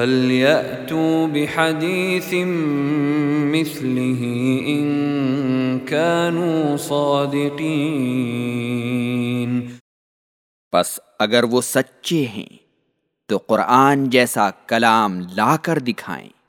فَلْيَأْتُوا بِحَدِيثٍ مِثْلِهِ إِن كَانُوا صَادِقِينَ پس اگر وہ سچے ہیں تو قرآن جیسا کلام لا کر دکھائیں۔